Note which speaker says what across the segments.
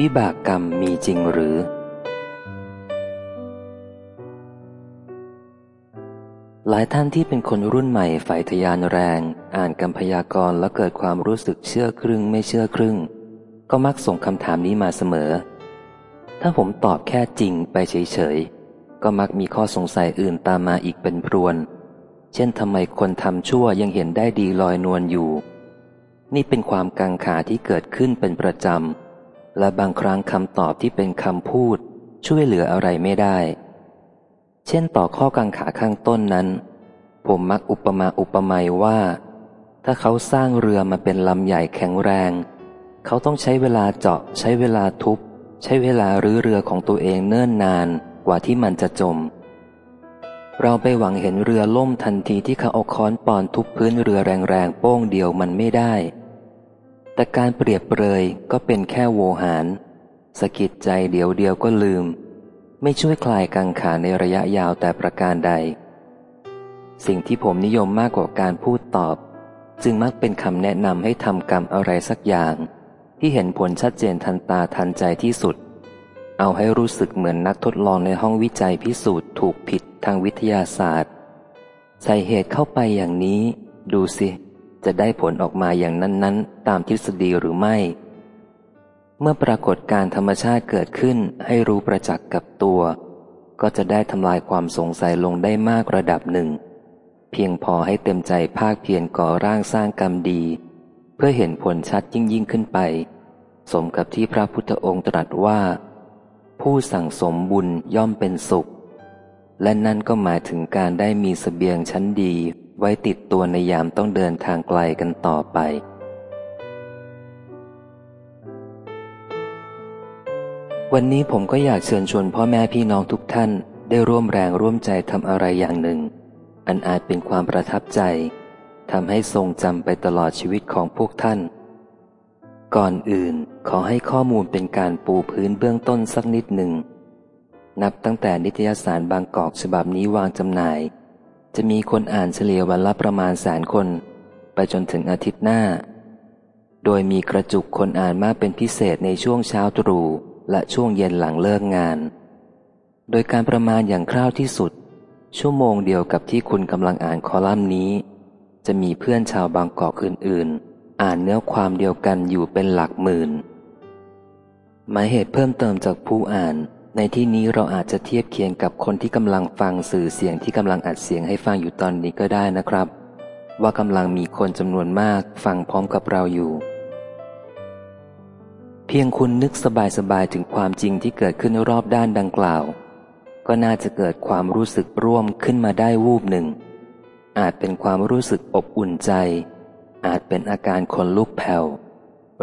Speaker 1: วิบากกรรมมีจริงหรือ หลายท่านที่เป็นคนรุ่นใหม่ฝ่ายทยานแรง อ่านกรรพยากรแล้วเกิดความรู้สึกเชื่อครึ่งไม่เชื่อครึ่ง ก็มักส่งคำถามนี้มาเสมอ ถ้าผมตอบแค่จริงไปเฉยๆ ก็มักมีข้อสงสัยอื่นตามมาอีกเป็นพรวน เช่นทำไมคนทำชั่วยังเห็นได้ดีลอยนวลอยู่ นี่เป็นความกังขาที่เกิดขึ้นเป็นประจำ และบางครั้งคำตอบที่เป็นคำพูด ช่วยเหลืออะไรไม่ได้ เช่นต่อข้อกังขาข้างต้นนั้น ผมมักอุปมาอุปไมยว่า ถ้าเขาสร้างเรือมาเป็นลำใหญ่แข็งแรง เขาต้องใช้เวลาเจาะ ใช้เวลาทุบ ใช้เวลารื้อเรือของตัวเองเนิ่นนานกว่าที่มันจะจม เราไปหวังเห็นเรือล่มทันทีที่เขาเอาค้อนปอนทุบพื้นเรือแรงๆโป้งเดียวมันไม่ได้ แต่การเปรียบเปรยก็เป็นแค่โวหาร สกิดใจเดียวเดียวก็ลืม ไม่ช่วยคลายกังขาในระยะยาวแต่ประการใด สิ่งที่ผมนิยมมากกว่าการพูดตอบ จึงมักเป็นคำแนะนำให้ทำกรรมอะไรสักอย่าง ที่เห็นผลชัดเจนทันตาทันใจที่สุด เอาให้รู้สึกเหมือนนักทดลองในห้องวิจัยพิสูจน์ถูกผิดทางวิทยาศาสตร์ ใส่เหตุเข้าไปอย่างนี้ ดูสิ จะได้ผลออกมาอย่างนั้น ๆ ตามทฤษฎีหรือไม่ เมื่อปรากฏการธรรมชาติเกิดขึ้นให้รู้ประจักษ์กับตัว ก็จะได้ทำลายความสงสัยลงได้มากระดับหนึ่ง เพียงพอให้เต็มใจภาคเพียรก่อร่างสร้างกรรมดี เพื่อเห็นผลชัดยิ่งยิ่งขึ้นไป สมกับที่พระพุทธองค์ตรัสว่า ผู้สั่งสมบุญย่อมเป็นสุข และนั่นก็หมายถึงการได้มีสเสบียงชั้นดี ไว้ติดตัวในยามต้องเดินทางไกลกันต่อไป วันนี้ผมก็อยากเชิญชวนพ่อแม่พี่น้องทุกท่านได้ร่วมแรงร่วมใจทำอะไรอย่างหนึ่ง อันอาจเป็นความประทับใจทำให้ทรงจำไปตลอดชีวิตของพวกท่าน ก่อนอื่นขอให้ข้อมูลเป็นการปูพื้นเบื้องต้นสักนิดหนึ่ง นับตั้งแต่นิตยสารบางกอกฉบับนี้วางจำหน่าย จะมีคนอ่านเฉลี่ยวันละประมาณแสนคน ไปจนถึงอาทิตย์หน้า โดยมีกระจุกคนอ่านมากเป็นพิเศษในช่วงเช้าตรู่และช่วงเย็นหลังเลิกงาน โดยการประมาณอย่างคร่าวที่สุด ชั่วโมงเดียวกับที่คุณกำลังอ่านคอลัมน์นี้ จะมีเพื่อนชาวบางกอกอื่นๆ อ่านเนื้อความเดียวกันอยู่เป็นหลักหมื่นหมายเหตุเพิ่มเติมจากผู้อ่าน ในที่นี้เราอาจจะเทียบเคียงกับคนที่กำลังฟังสื่อเสียงที่กำลังอัดเสียงให้ฟังอยู่ตอนนี้ก็ได้นะครับ ว่ากำลังมีคนจำนวนมากฟังพร้อมกับเราอยู่ เพียงคุณนึกสบายๆถึงความจริงที่เกิดขึ้นรอบด้านดังกล่าว ก็น่าจะเกิดความรู้สึกร่วมขึ้นมาได้วูบหนึ่ง อาจเป็นความรู้สึกอบอุ่นใจ อาจเป็นอาการคนลุกแผ่ว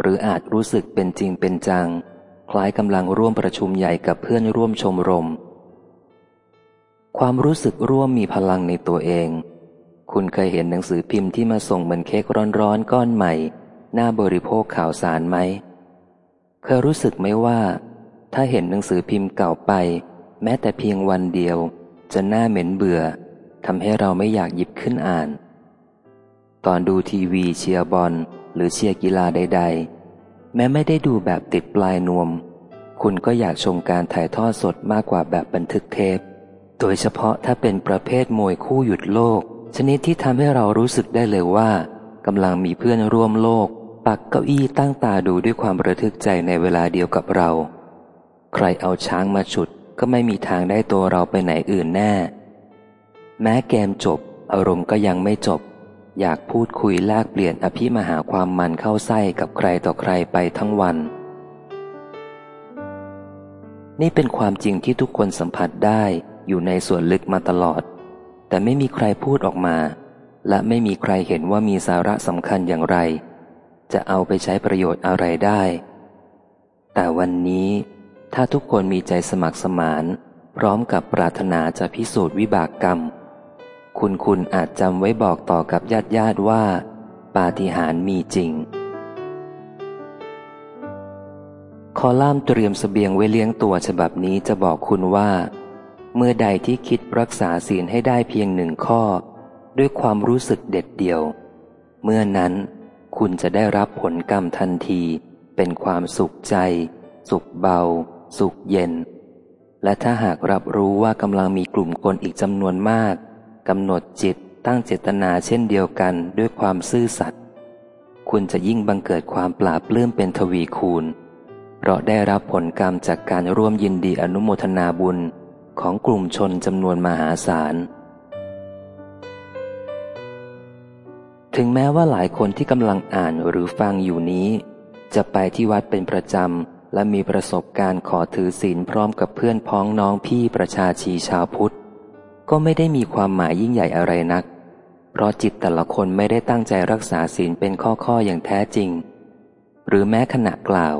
Speaker 1: หรืออาจรู้สึกเป็นจริงเป็นจัง คล้ายกำลังร่วมประชุมใหญ่กับเพื่อนร่วมชมรม ความรู้สึกร่วมมีพลังในตัวเอง คุณเคยเห็นหนังสือพิมพ์ที่มาส่งเหมือนเค้กร้อนๆก้อนใหม่ หน้าบริโภคข่าวสารไหม เคยรู้สึกไหมว่า ถ้าเห็นหนังสือพิมพ์เก่าไป แม้แต่เพียงวันเดียว จะหน้าเหม็นเบื่อทำให้เราไม่อยากหยิบขึ้นอ่าน ตอนดูทีวีเชียร์บอลหรือเชียร์กีฬาใด ๆ แม้ไม่ได้ดูแบบติดปลายนวม คุณก็อยากชมการถ่ายทอดสดมากกว่าแบบบันทึกเทป โดยเฉพาะถ้าเป็นประเภทมวยคู่หยุดโลก ชนิดที่ทำให้เรารู้สึกได้เลยว่ากำลังมีเพื่อนร่วมโลก ปักเก้าอี้ตั้งตาดูด้วยความระทึกใจในเวลาเดียวกับเรา ใครเอาช้างมาฉุดก็ไม่มีทางได้ตัวเราไปไหนอื่นแน่ แม้เกมจบ อารมณ์ก็ยังไม่จบ อยากพูดคุยแลกเปลี่ยนอภิมหาความมันเข้าไส้กับใครต่อใครไปทั้งวัน นี่เป็นความจริงที่ทุกคนสัมผัสได้อยู่ในส่วนลึกมาตลอด แต่ไม่มีใครพูดออกมา และไม่มีใครเห็นว่ามีสาระสำคัญอย่างไร จะเอาไปใช้ประโยชน์อะไรได้ แต่วันนี้ถ้าทุกคนมีใจสมัครสมาน พร้อมกับปรารถนาจะพิสูจน์วิบากกรรม คุณคุณอาจจำไว้บอกต่อกับญาติญาติว่า ปาฏิหาริย์มีจริง คอล่ามเตรียมสเสบียงไว้เลี้ยงตัวฉบับนี้จะบอกคุณว่า เมื่อใดที่คิดรักษาศีลให้ได้เพียงหนึ่งข้อ ด้วยความรู้สึกเด็ดเดี่ยว เมื่อนั้นคุณจะได้รับผลกรรมทันที เป็นความสุขใจ สุขเบา สุขเย็น และถ้าหากรับรู้ว่ากำลังมีกลุ่มคนอีกจำนวนมาก กำหนดจิตตั้งเจตนาเช่นเดียวกันด้วยความซื่อสัตย์คุณจะยิ่งบังเกิดความปราบปลื้มเป็นทวีคูณ เพราะได้รับผลกรรมจากการร่วมยินดีอนุโมทนาบุญของกลุ่มชนจำนวนมหาศาล ถึงแม้ว่าหลายคนที่กำลังอ่านหรือฟังอยู่นี้ จะไปที่วัดเป็นประจำและมีประสบการณ์ขอถือศีลพร้อมกับเพื่อนพ้องน้องพี่ประชาชีชาวพุทธ ก็ไม่ได้มีความหมายยิ่งใหญ่อะไรนัก เพราะจิตแต่ละคนไม่ได้ตั้งใจรักษาศีลเป็นข้อๆอย่างแท้จริง หรือแม้ขณะกล่าว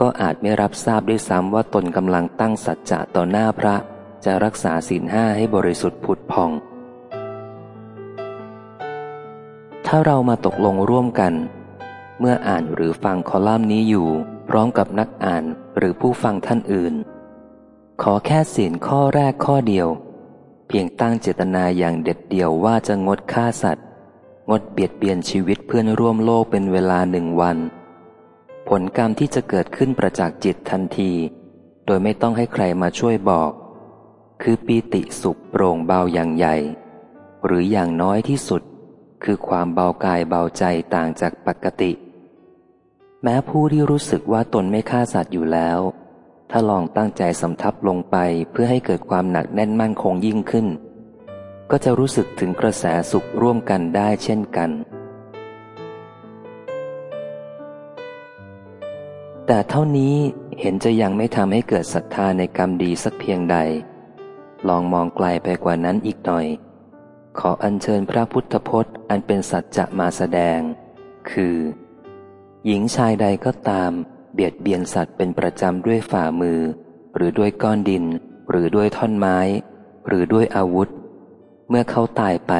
Speaker 1: ก็อาจไม่รับทราบด้วยซ้ำว่าตนกำลังตั้งสัจจะต่อหน้าพระ จะรักษาศีลห้าให้บริสุทธิ์ผุดพอง ถ้าเรามาตกลงร่วมกัน เมื่ออ่านหรือฟังคอลัมน์นี้อยู่ พร้อมกับนักอ่านหรือผู้ฟังท่านอื่น ขอแค่ศีลข้อแรกข้อเดียว เพียงตั้งเจตนาอย่างเด็ดเดี่ยวว่าจะงดฆ่าสัตว์ งดเบียดเบียนชีวิตเพื่อนร่วมโลกเป็นเวลาหนึ่งวัน ผลกรรมที่จะเกิดขึ้นประจากษ์จิตทันที โดยไม่ต้องให้ใครมาช่วยบอก คือปีติสุขโปร่งเบาอย่างใหญ่ หรืออย่างน้อยที่สุด คือความเบากายเบาใจต่างจากปกติ แม้ผู้ที่รู้สึกว่าตนไม่ฆ่าสัตว์อยู่แล้ว ถ้าลองตั้งใจสำทับลงไปเพื่อให้เกิดความหนักแน่นมั่นคงยิ่งขึ้น ก็จะรู้สึกถึงกระแสสุขร่วมกันได้เช่นกัน แต่เท่านี้เห็นจะยังไม่ทำให้เกิดศรัทธาในกรรมดีสักเพียงใด ลองมองไกลไปกว่านั้นอีกหน่อย ขออัญเชิญพระพุทธพจน์ อันเป็นสัจจะมาแสดง คือ หญิงชายใดก็ตาม เบียดเบียนสัตว์เป็นประจำด้วยฝ่ามือ หรือด้วยก้อนดิน หรือด้วยท่อนไม้ หรือด้วยอาวุธ เมื่อเขาตายไป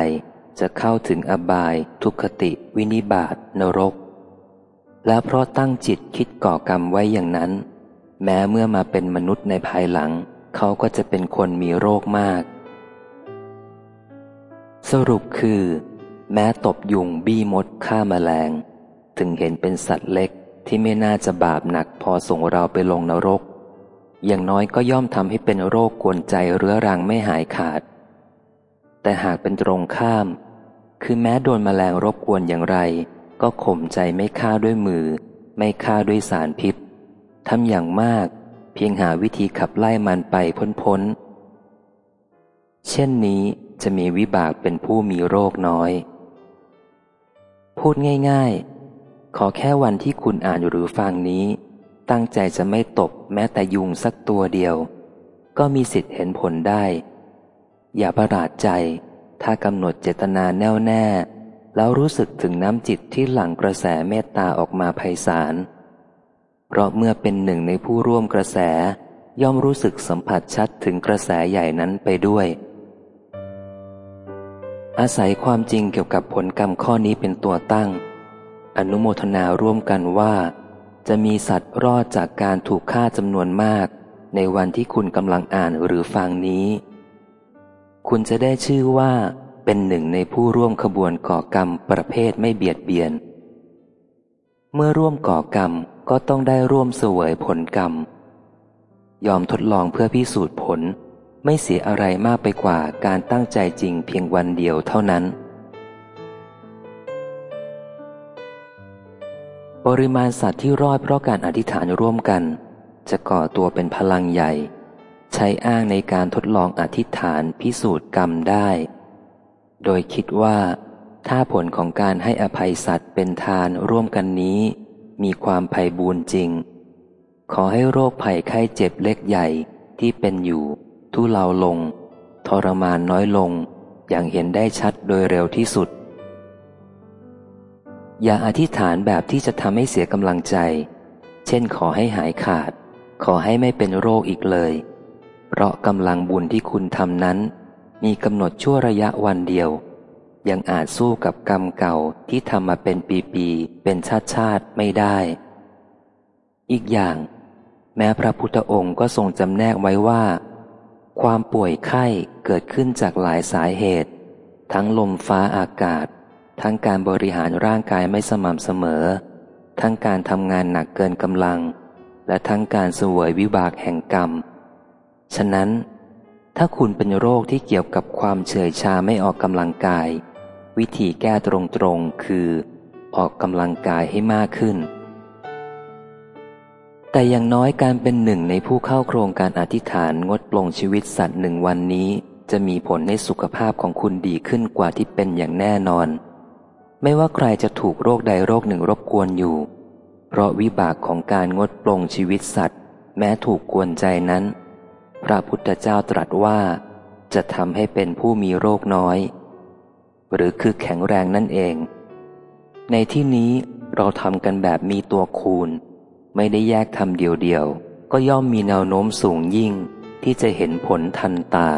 Speaker 1: จะเข้าถึงอบาย ทุกขติ วินิบาตนรก แล้วเพราะตั้งจิตคิดก่อกรรมไว้อย่างนั้น แม้เมื่อมาเป็นมนุษย์ในภายหลัง เขาก็จะเป็นคนมีโรคมาก สรุปคือ แม้ตบยุงบี้มดฆ่ามาแมลง ถึงเห็นเป็นสัตว์เล็ก ที่ไม่น่าจะบาปหนักพอส่งเราไปลงนรก อย่างน้อยก็ย่อมทำให้เป็นโรคกวนใจเรื้อรังไม่หายขาด แต่หากเป็นตรงข้าม คือแม้โดนมแมลงรบกวนอย่างไร ก็ข่มใจไม่ฆ่าด้วยมือ ไม่ฆ่าด้วยสารพิษทำอย่างมาก เพียงหาวิธีขับไล่มันไปพ้นพ้นเช่นนี้จะมีวิบากเป็นผู้มีโรคน้อย พูดง่ายๆ ขอแค่วันที่คุณอ่านหรือฟังนี้ ตั้งใจจะไม่ตบแม้แต่ยุงสักตัวเดียว ก็มีสิทธิ์เห็นผลได้ อย่าประหลาดใจ ถ้ากำหนดเจตนาแน่วแน่ แล้วรู้สึกถึงน้ำจิตที่หลั่งกระแสเมตตาออกมาไพศาลเพราะเมื่อเป็นหนึ่งในผู้ร่วมกระแส ย่อมรู้สึกสัมผัสชัดถึงกระแสใหญ่นั้นไปด้วย อาศัยความจริงเกี่ยวกับผลกรรมข้อนี้เป็นตัวตั้ง อนุโมทนาร่วมกันว่า จะมีสัตว์รอดจากการถูกฆ่าจำนวนมาก ในวันที่คุณกำลังอ่านหรือฟังนี้ คุณจะได้ชื่อว่า เป็นหนึ่งในผู้ร่วมขบวนก่อกรรมประเภทไม่เบียดเบียน เมื่อร่วมก่อกรรมก็ต้องได้ร่วมเสวยผลกรรม ยอมทดลองเพื่อพิสูจน์ผล ไม่เสียอะไรมากไปกว่าการตั้งใจจริงเพียงวันเดียวเท่านั้น ปริมาณสัตว์ที่รอดเพราะการอธิษฐานร่วมกัน จะก่อตัวเป็นพลังใหญ่ ใช้อ้างในการทดลองอธิษฐานพิสูจน์กรรมได้ โดยคิดว่าถ้าผลของการให้อภัยสัตว์เป็นทานร่วมกันนี้ มีความภัยบูนจริง ขอให้โรคภัยไข้เจ็บเล็กใหญ่ที่เป็นอยู่ทุเลาลง ทรมานน้อยลง อย่างเห็นได้ชัดโดยเร็วที่สุด อย่าอธิษฐานแบบที่จะทำให้เสียกำลังใจ เช่นขอให้หายขาด ขอให้ไม่เป็นโรคอีกเลย เพราะกำลังบุญที่คุณทำนั้น มีกำหนดชั่วระยะวันเดียว ยังอาจสู้กับกรรมเก่าที่ทำมาเป็นปีๆเป็นชาติชาติไม่ได้ อีกอย่าง แม้พระพุทธองค์ก็ทรงจำแนกไว้ว่า ความป่วยไข้เกิดขึ้นจากหลายสาเหตุ ทั้งลมฟ้าอากาศ ทั้งการบริหารร่างกายไม่สม่ำเสมอ ทั้งการทำงานหนักเกินกำลัง และทั้งการเสวยวิบากแห่งกรรม ฉะนั้น ถ้าคุณเป็นโรคที่เกี่ยวกับความเฉยชาไม่ออกกำลังกาย วิธีแก้ตรงๆคือ ออกกำลังกายให้มากขึ้น แต่อย่างน้อยการเป็นหนึ่งในผู้เข้าโครงการอธิษฐานงดปลงชีวิตสัตว์หนึ่งวันนี้ จะมีผลในสุขภาพของคุณดีขึ้นกว่าที่เป็นอย่างแน่นอน ไม่ว่าใครจะถูกโรคใดโรคหนึ่งรบกวนอยู่ เพราะวิบากของการงดปลงชีวิตสัตว์ แม้ถูกกวนใจนั้น พระพุทธเจ้าตรัสว่า จะทำให้เป็นผู้มีโรคน้อย หรือคือแข็งแรงนั่นเอง ในที่นี้เราทำกันแบบมีตัวคูณ ไม่ได้แยกทำเดียวๆก็ย่อมมีแนวโน้มสูงยิ่งที่จะเห็นผลทันตา